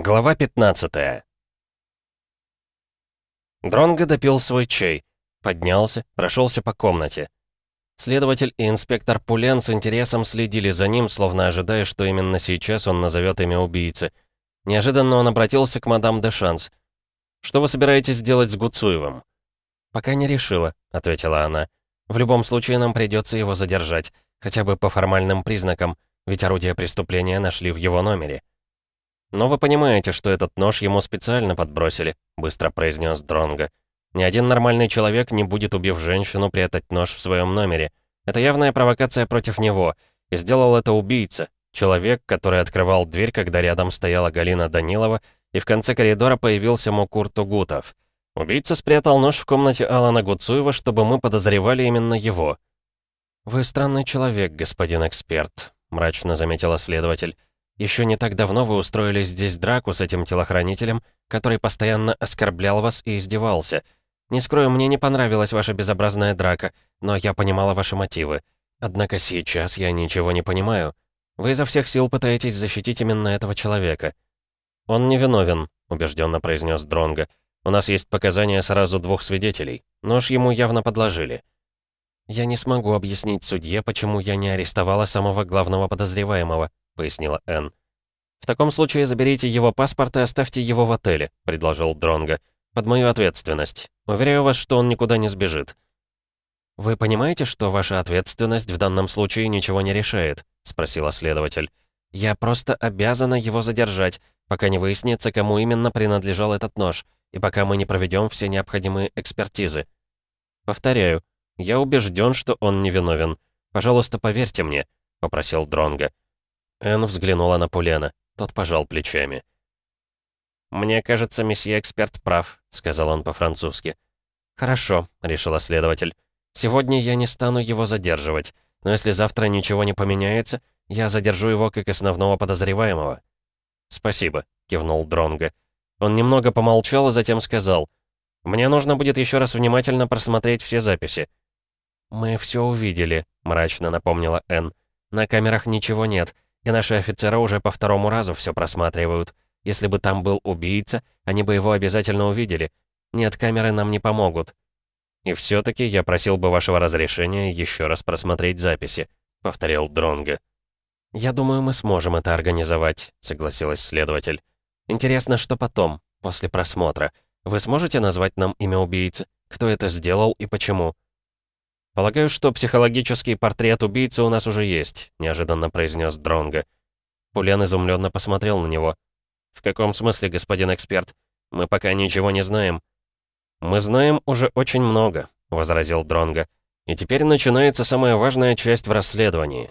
Глава 15 Дронго допил свой чай, поднялся, прошелся по комнате. Следователь и инспектор Пулен с интересом следили за ним, словно ожидая, что именно сейчас он назовет имя убийцы. Неожиданно он обратился к мадам де Шанс. «Что вы собираетесь делать с Гуцуевым?» «Пока не решила», — ответила она. «В любом случае нам придется его задержать, хотя бы по формальным признакам, ведь орудие преступления нашли в его номере». «Но вы понимаете, что этот нож ему специально подбросили», — быстро произнес Дронго. «Ни один нормальный человек не будет, убив женщину, прятать нож в своем номере. Это явная провокация против него. И сделал это убийца, человек, который открывал дверь, когда рядом стояла Галина Данилова, и в конце коридора появился Мукур Тугутов. Убийца спрятал нож в комнате Алана Гуцуева, чтобы мы подозревали именно его». «Вы странный человек, господин эксперт», — мрачно заметила следователь. Еще не так давно вы устроили здесь драку с этим телохранителем, который постоянно оскорблял вас и издевался. Не скрою, мне не понравилась ваша безобразная драка, но я понимала ваши мотивы. Однако сейчас я ничего не понимаю. Вы изо всех сил пытаетесь защитить именно этого человека. Он невиновен, убежденно произнес Дронга. У нас есть показания сразу двух свидетелей. Нож ему явно подложили. Я не смогу объяснить судье, почему я не арестовала самого главного подозреваемого, пояснила Энн. «В таком случае заберите его паспорт и оставьте его в отеле», — предложил Дронго. «Под мою ответственность. Уверяю вас, что он никуда не сбежит». «Вы понимаете, что ваша ответственность в данном случае ничего не решает?» — спросила следователь. «Я просто обязана его задержать, пока не выяснится, кому именно принадлежал этот нож, и пока мы не проведем все необходимые экспертизы. Повторяю, я убежден, что он невиновен. Пожалуйста, поверьте мне», — попросил Дронго. Энн взглянула на Пулена. Тот пожал плечами. «Мне кажется, месье эксперт прав», — сказал он по-французски. «Хорошо», — решила следователь. «Сегодня я не стану его задерживать, но если завтра ничего не поменяется, я задержу его как основного подозреваемого». «Спасибо», — кивнул Дронго. Он немного помолчал и затем сказал. «Мне нужно будет еще раз внимательно просмотреть все записи». «Мы все увидели», — мрачно напомнила Энн. «На камерах ничего нет. И наши офицеры уже по второму разу все просматривают. Если бы там был убийца, они бы его обязательно увидели. Нет, камеры нам не помогут. И все-таки я просил бы вашего разрешения еще раз просмотреть записи», — повторил Дронго. «Я думаю, мы сможем это организовать», — согласилась следователь. «Интересно, что потом, после просмотра. Вы сможете назвать нам имя убийцы? Кто это сделал и почему?» «Полагаю, что психологический портрет убийцы у нас уже есть», — неожиданно произнес Дронго. Пулен изумленно посмотрел на него. «В каком смысле, господин эксперт? Мы пока ничего не знаем». «Мы знаем уже очень много», — возразил Дронго. «И теперь начинается самая важная часть в расследовании».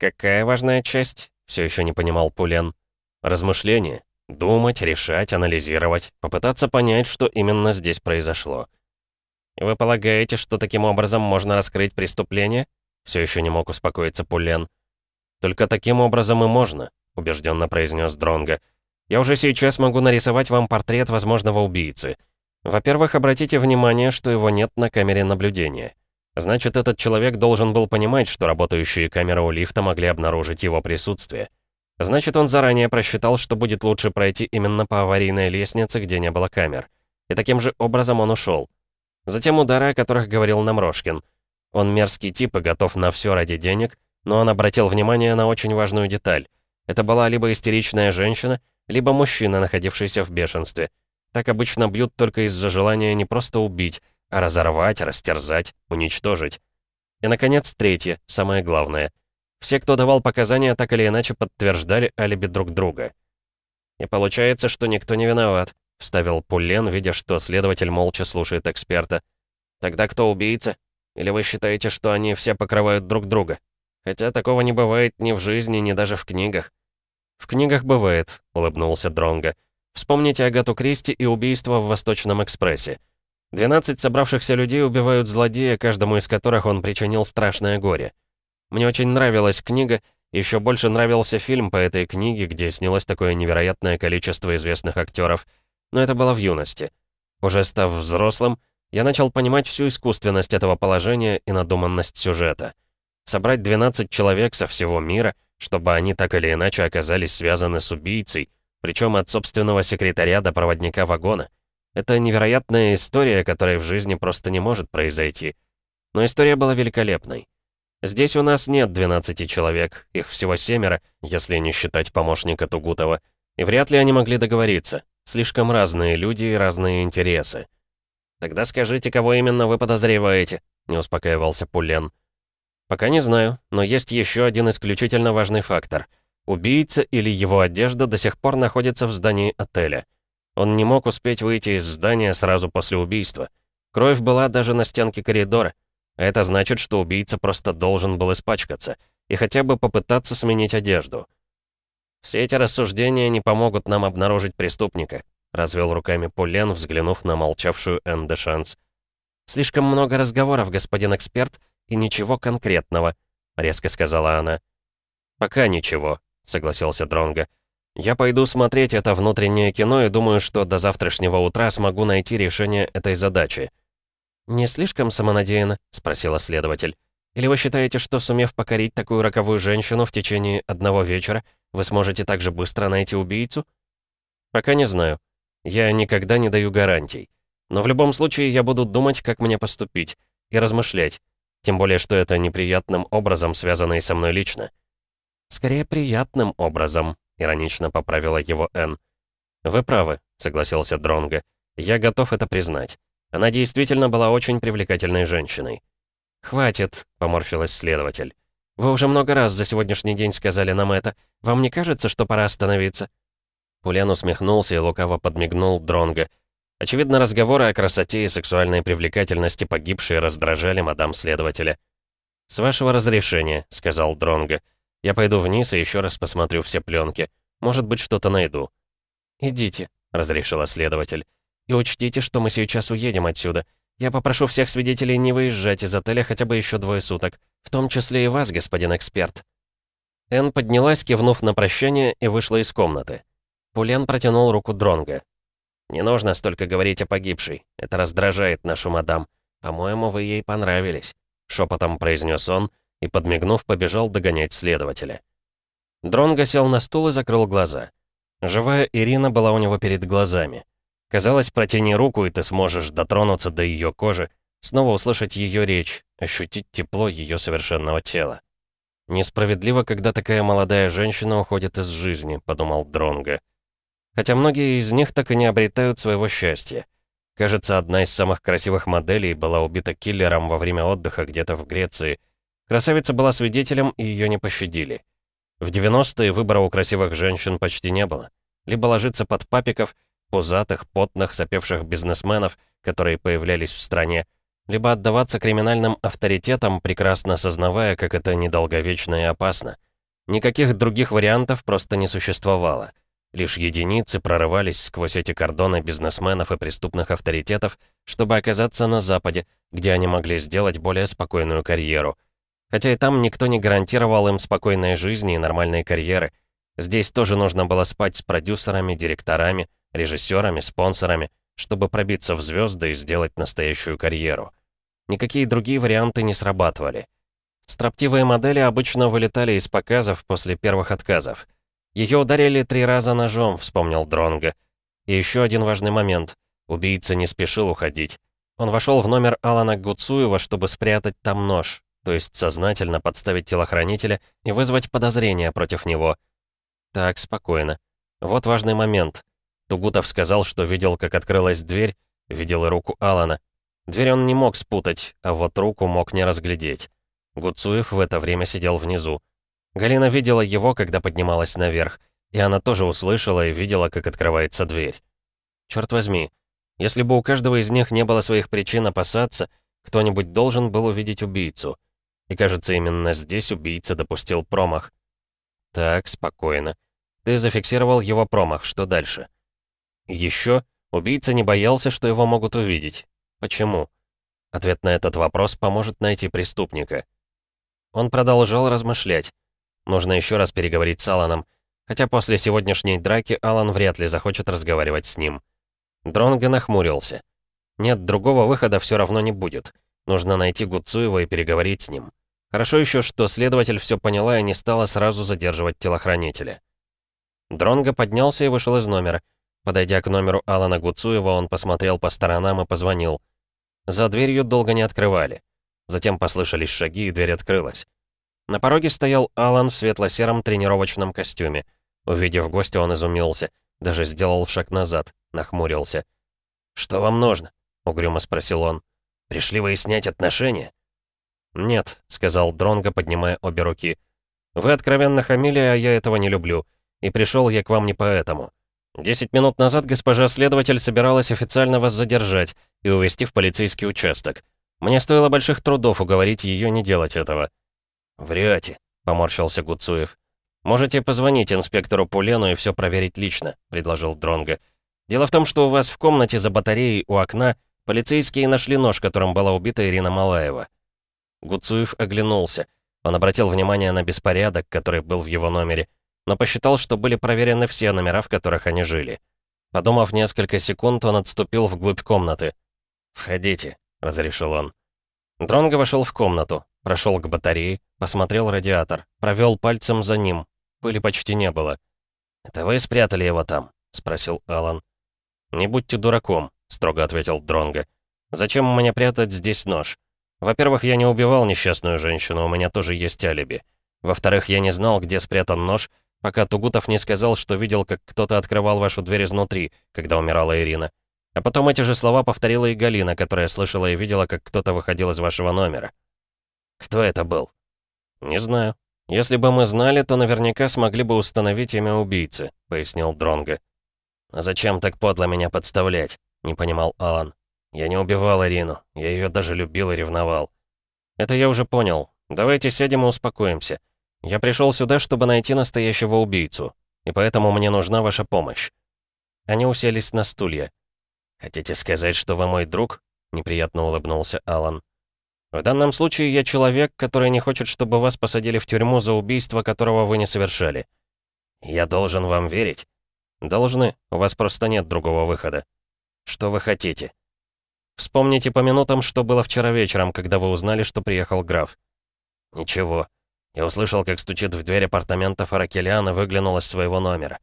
«Какая важная часть?» — все еще не понимал Пулен. «Размышление. Думать, решать, анализировать, попытаться понять, что именно здесь произошло». «Вы полагаете, что таким образом можно раскрыть преступление?» Все еще не мог успокоиться Пулен. «Только таким образом и можно», — убежденно произнес Дронго. «Я уже сейчас могу нарисовать вам портрет возможного убийцы. Во-первых, обратите внимание, что его нет на камере наблюдения. Значит, этот человек должен был понимать, что работающие камеры у лифта могли обнаружить его присутствие. Значит, он заранее просчитал, что будет лучше пройти именно по аварийной лестнице, где не было камер. И таким же образом он ушел. Затем удары, о которых говорил нам Рожкин. Он мерзкий тип и готов на все ради денег, но он обратил внимание на очень важную деталь. Это была либо истеричная женщина, либо мужчина, находившийся в бешенстве. Так обычно бьют только из-за желания не просто убить, а разорвать, растерзать, уничтожить. И, наконец, третье, самое главное. Все, кто давал показания, так или иначе подтверждали алиби друг друга. И получается, что никто не виноват. — вставил Пуллен, видя, что следователь молча слушает эксперта. «Тогда кто убийца? Или вы считаете, что они все покрывают друг друга? Хотя такого не бывает ни в жизни, ни даже в книгах». «В книгах бывает», — улыбнулся Дронго. «Вспомните Агату Кристи и убийство в Восточном экспрессе. 12 собравшихся людей убивают злодея, каждому из которых он причинил страшное горе. Мне очень нравилась книга, еще больше нравился фильм по этой книге, где снялось такое невероятное количество известных актеров — но это было в юности. Уже став взрослым, я начал понимать всю искусственность этого положения и надуманность сюжета. Собрать 12 человек со всего мира, чтобы они так или иначе оказались связаны с убийцей, Причем от собственного секретаря до проводника вагона. Это невероятная история, которая в жизни просто не может произойти. Но история была великолепной. Здесь у нас нет 12 человек, их всего семеро, если не считать помощника Тугутова. И вряд ли они могли договориться. Слишком разные люди и разные интересы. «Тогда скажите, кого именно вы подозреваете?» — не успокаивался Пулен. «Пока не знаю, но есть еще один исключительно важный фактор. Убийца или его одежда до сих пор находится в здании отеля. Он не мог успеть выйти из здания сразу после убийства. Кровь была даже на стенке коридора. Это значит, что убийца просто должен был испачкаться и хотя бы попытаться сменить одежду. Все эти рассуждения не помогут нам обнаружить преступника», развел руками Пулен, взглянув на молчавшую Энн де Шанс. «Слишком много разговоров, господин эксперт, и ничего конкретного», резко сказала она. «Пока ничего», согласился Дронго. «Я пойду смотреть это внутреннее кино и думаю, что до завтрашнего утра смогу найти решение этой задачи». «Не слишком самонадеянно?» — спросила следователь. «Или вы считаете, что, сумев покорить такую роковую женщину в течение одного вечера, вы сможете так же быстро найти убийцу?» «Пока не знаю. Я никогда не даю гарантий. Но в любом случае я буду думать, как мне поступить, и размышлять. Тем более, что это неприятным образом связано и со мной лично». «Скорее, приятным образом», — иронично поправила его Энн. «Вы правы», — согласился Дронго. «Я готов это признать. Она действительно была очень привлекательной женщиной». «Хватит», — поморщилась следователь. «Вы уже много раз за сегодняшний день сказали нам это. Вам не кажется, что пора остановиться?» Пулян усмехнулся и лукаво подмигнул Дронго. Очевидно, разговоры о красоте и сексуальной привлекательности погибшей раздражали мадам следователя. «С вашего разрешения», — сказал Дронго. Я пойду вниз и еще раз посмотрю все пленки. Может быть, что-то найду». «Идите», — разрешила следователь. «И учтите, что мы сейчас уедем отсюда. Я попрошу всех свидетелей не выезжать из отеля хотя бы еще двое суток, в том числе и вас, господин эксперт». Энн поднялась, кивнув на прощание, и вышла из комнаты. Пулен протянул руку Дронга. «Не нужно столько говорить о погибшей. Это раздражает нашу мадам. По-моему, вы ей понравились», — шепотом произнес он, — и, подмигнув, побежал догонять следователя. Дронго сел на стул и закрыл глаза. Живая Ирина была у него перед глазами. Казалось, протяни руку, и ты сможешь дотронуться до ее кожи, снова услышать ее речь, ощутить тепло ее совершенного тела. «Несправедливо, когда такая молодая женщина уходит из жизни», — подумал Дронго. Хотя многие из них так и не обретают своего счастья. Кажется, одна из самых красивых моделей была убита киллером во время отдыха где-то в Греции — Красавица была свидетелем, и ее не пощадили. В 90-е выбора у красивых женщин почти не было. Либо ложиться под папиков, пузатых, потных, сопевших бизнесменов, которые появлялись в стране, либо отдаваться криминальным авторитетам, прекрасно осознавая, как это недолговечно и опасно. Никаких других вариантов просто не существовало. Лишь единицы прорывались сквозь эти кордоны бизнесменов и преступных авторитетов, чтобы оказаться на Западе, где они могли сделать более спокойную карьеру. Хотя и там никто не гарантировал им спокойной жизни и нормальной карьеры. Здесь тоже нужно было спать с продюсерами, директорами, режиссерами, спонсорами, чтобы пробиться в звезды и сделать настоящую карьеру. Никакие другие варианты не срабатывали. Строптивые модели обычно вылетали из показов после первых отказов. Ее ударили три раза ножом, вспомнил Дронга. И еще один важный момент. Убийца не спешил уходить. Он вошел в номер Алана Гуцуева, чтобы спрятать там нож, то есть сознательно подставить телохранителя и вызвать подозрения против него. Так, спокойно. Вот важный момент. Тугутов сказал, что видел, как открылась дверь, видел и руку Алана. Дверь он не мог спутать, а вот руку мог не разглядеть. Гуцуев в это время сидел внизу. Галина видела его, когда поднималась наверх, и она тоже услышала и видела, как открывается дверь. Черт возьми, если бы у каждого из них не было своих причин опасаться, кто-нибудь должен был увидеть убийцу. И кажется, именно здесь убийца допустил промах. Так, спокойно. Ты зафиксировал его промах, что дальше? Еще убийца не боялся, что его могут увидеть. Почему? Ответ на этот вопрос поможет найти преступника. Он продолжал размышлять. Нужно еще раз переговорить с Аланом, хотя после сегодняшней драки Алан вряд ли захочет разговаривать с ним. Дронго нахмурился. Нет, другого выхода все равно не будет. Нужно найти Гуцуева и переговорить с ним. Хорошо еще, что следователь все поняла и не стала сразу задерживать телохранителя. Дронго поднялся и вышел из номера. Подойдя к номеру Алана Гуцуева, он посмотрел по сторонам и позвонил. За дверью долго не открывали. Затем послышались шаги, и дверь открылась. На пороге стоял Алан в светло-сером тренировочном костюме. Увидев гостя, он изумился. Даже сделал шаг назад, нахмурился. «Что вам нужно?» — угрюмо спросил он. «Пришли выяснять отношения?» «Нет», — сказал Дронго, поднимая обе руки. «Вы откровенно хамили, а я этого не люблю. И пришел я к вам не поэтому. Десять минут назад госпожа следователь собиралась официально вас задержать и увезти в полицейский участок. Мне стоило больших трудов уговорить ее не делать этого». «Врете», — поморщился Гуцуев. «Можете позвонить инспектору Пулену и все проверить лично», — предложил Дронго. «Дело в том, что у вас в комнате за батареей у окна полицейские нашли нож, которым была убита Ирина Малаева». Гуцуев оглянулся. Он обратил внимание на беспорядок, который был в его номере, но посчитал, что были проверены все номера, в которых они жили. Подумав несколько секунд, он отступил вглубь комнаты. «Входите», — разрешил он. Дронго вошел в комнату, прошел к батарее, посмотрел радиатор, провел пальцем за ним. Пыли почти не было. «Это вы спрятали его там?» — спросил Алан. «Не будьте дураком», — строго ответил Дронго. «Зачем мне прятать здесь нож? Во-первых, я не убивал несчастную женщину, у меня тоже есть алиби. Во-вторых, я не знал, где спрятан нож, пока Тугутов не сказал, что видел, как кто-то открывал вашу дверь изнутри, когда умирала Ирина. А потом эти же слова повторила и Галина, которая слышала и видела, как кто-то выходил из вашего номера. Кто это был? Не знаю. Если бы мы знали, то наверняка смогли бы установить имя убийцы, пояснил Дронго. А зачем так подло меня подставлять? Не понимал Алан. Я не убивал Ирину, я ее даже любил и ревновал. Это я уже понял. Давайте сядем и успокоимся. Я пришел сюда, чтобы найти настоящего убийцу, и поэтому мне нужна ваша помощь». Они уселись на стулья. «Хотите сказать, что вы мой друг?» — неприятно улыбнулся Алан. «В данном случае я человек, который не хочет, чтобы вас посадили в тюрьму за убийство, которого вы не совершали. Я должен вам верить?» «Должны. У вас просто нет другого выхода». «Что вы хотите?» «Вспомните по минутам, что было вчера вечером, когда вы узнали, что приехал граф». «Ничего. Я услышал, как стучит в дверь апартаментов Аракелян и выглянул из своего номера.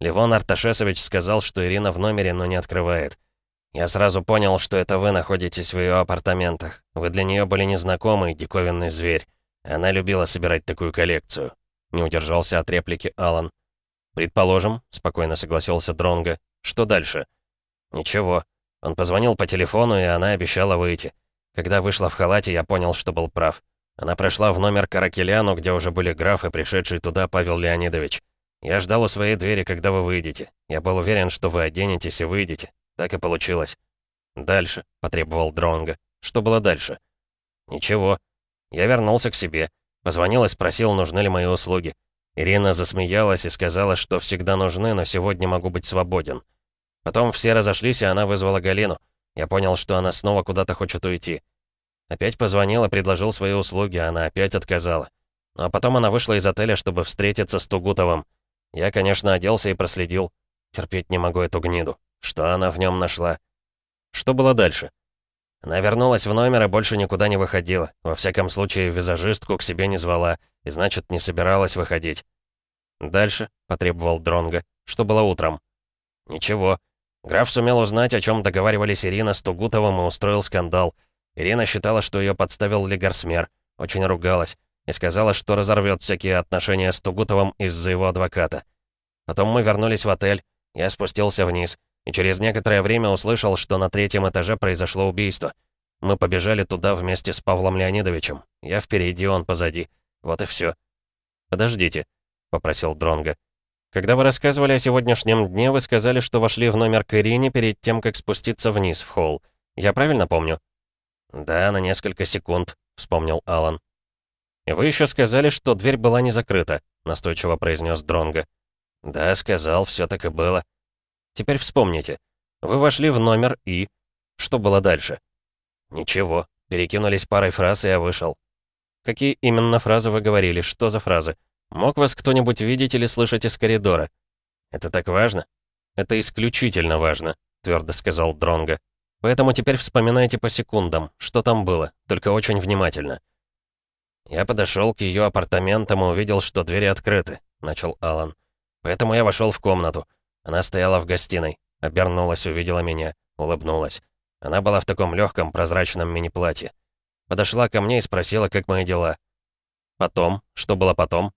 Левон Арташесович сказал, что Ирина в номере, но не открывает. Я сразу понял, что это вы находитесь в ее апартаментах. Вы для нее были незнакомый, диковинный зверь. Она любила собирать такую коллекцию. Не удержался от реплики Алан. «Предположим», — спокойно согласился Дронго. «Что дальше?» «Ничего. Он позвонил по телефону, и она обещала выйти. Когда вышла в халате, я понял, что был прав. Она прошла в номер Каракеляну, где уже были графы, пришедший туда Павел Леонидович. Я ждал у своей двери, когда вы выйдете. Я был уверен, что вы оденетесь и выйдете. Так и получилось. Дальше, потребовал Дронга. Что было дальше? Ничего. Я вернулся к себе. Позвонил и спросил, нужны ли мои услуги. Ирина засмеялась и сказала, что всегда нужны, но сегодня могу быть свободен. Потом все разошлись, и она вызвала Галину. Я понял, что она снова куда-то хочет уйти. Опять позвонил и предложил свои услуги, она опять отказала. Ну, а потом она вышла из отеля, чтобы встретиться с Тугутовым. Я, конечно, оделся и проследил. Терпеть не могу эту гниду. Что она в нем нашла? Что было дальше? Она вернулась в номер и больше никуда не выходила. Во всяком случае, визажистку к себе не звала, и значит, не собиралась выходить. «Дальше», — потребовал Дронга. «Что было утром?» «Ничего. Граф сумел узнать, о чем договаривались Ирина с Тугутовым и устроил скандал. Ирина считала, что ее подставил Легарсмер, очень ругалась и сказала, что разорвет всякие отношения с Тугутовым из-за его адвоката. Потом мы вернулись в отель, я спустился вниз, и через некоторое время услышал, что на третьем этаже произошло убийство. Мы побежали туда вместе с Павлом Леонидовичем. Я впереди, он позади. Вот и все. «Подождите», — попросил Дронга. «Когда вы рассказывали о сегодняшнем дне, вы сказали, что вошли в номер к Ирине перед тем, как спуститься вниз в холл. Я правильно помню?» «Да, на несколько секунд», — вспомнил Алан. «И вы еще сказали, что дверь была не закрыта», — настойчиво произнес Дронго. «Да, сказал, все так и было». «Теперь вспомните. Вы вошли в номер и... Что было дальше?» «Ничего. Перекинулись парой фраз, и я вышел». «Какие именно фразы вы говорили? Что за фразы? Мог вас кто-нибудь видеть или слышать из коридора?» «Это так важно?» «Это исключительно важно», — твердо сказал Дронго. Поэтому теперь вспоминайте по секундам, что там было, только очень внимательно. Я подошел к ее апартаментам и увидел, что двери открыты, начал Алан. Поэтому я вошел в комнату. Она стояла в гостиной, обернулась, увидела меня, улыбнулась. Она была в таком легком прозрачном мини-платье. Подошла ко мне и спросила, как мои дела. Потом, что было потом?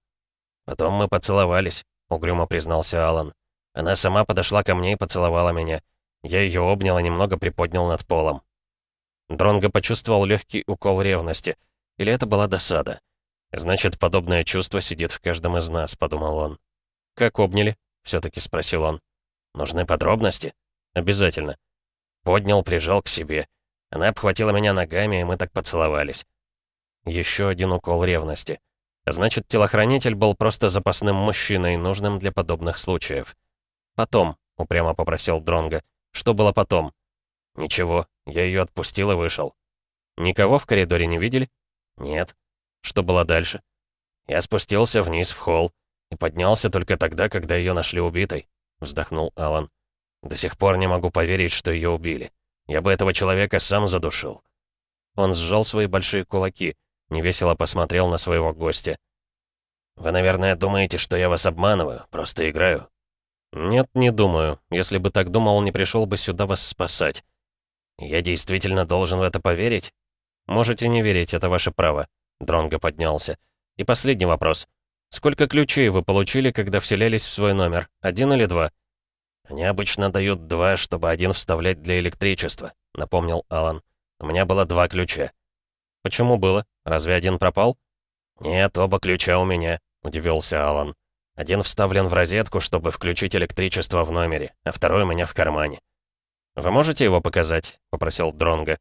Потом мы поцеловались, угрюмо признался Алан. Она сама подошла ко мне и поцеловала меня. Я ее обнял и немного приподнял над полом. Дронго почувствовал легкий укол ревности. Или это была досада? «Значит, подобное чувство сидит в каждом из нас», — подумал он. «Как обняли?» — все-таки спросил он. «Нужны подробности?» «Обязательно». Поднял, прижал к себе. Она обхватила меня ногами, и мы так поцеловались. Еще один укол ревности. Значит, телохранитель был просто запасным мужчиной, нужным для подобных случаев. «Потом», — упрямо попросил Дронга. «Что было потом?» «Ничего, я ее отпустил и вышел». «Никого в коридоре не видели?» «Нет». Что было дальше? Я спустился вниз в холл и поднялся только тогда, когда ее нашли убитой, вздохнул Алан. До сих пор не могу поверить, что ее убили. Я бы этого человека сам задушил. Он сжал свои большие кулаки, невесело посмотрел на своего гостя. «Вы, наверное, думаете, что я вас обманываю, просто играю». «Нет, не думаю. Если бы так думал, не пришел бы сюда вас спасать». «Я действительно должен в это поверить?» «Можете не верить, это ваше право. Дронго поднялся. «И последний вопрос. Сколько ключей вы получили, когда вселялись в свой номер? Один или два?» «Они обычно дают два, чтобы один вставлять для электричества», — напомнил Алан. «У меня было два ключа». «Почему было? Разве один пропал?» «Нет, оба ключа у меня», — удивился Алан. «Один вставлен в розетку, чтобы включить электричество в номере, а второй у меня в кармане». «Вы можете его показать?» — попросил Дронго.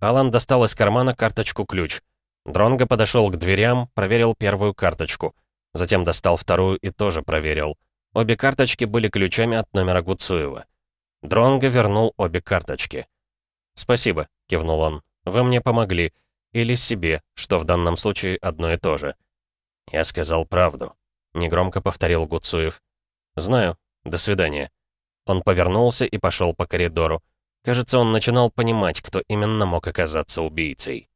Алан достал из кармана карточку-ключ. Дронго подошел к дверям, проверил первую карточку. Затем достал вторую и тоже проверил. Обе карточки были ключами от номера Гуцуева. Дронго вернул обе карточки. «Спасибо», — кивнул он. «Вы мне помогли. Или себе, что в данном случае одно и то же». «Я сказал правду», — негромко повторил Гуцуев. «Знаю. До свидания». Он повернулся и пошел по коридору. Кажется, он начинал понимать, кто именно мог оказаться убийцей.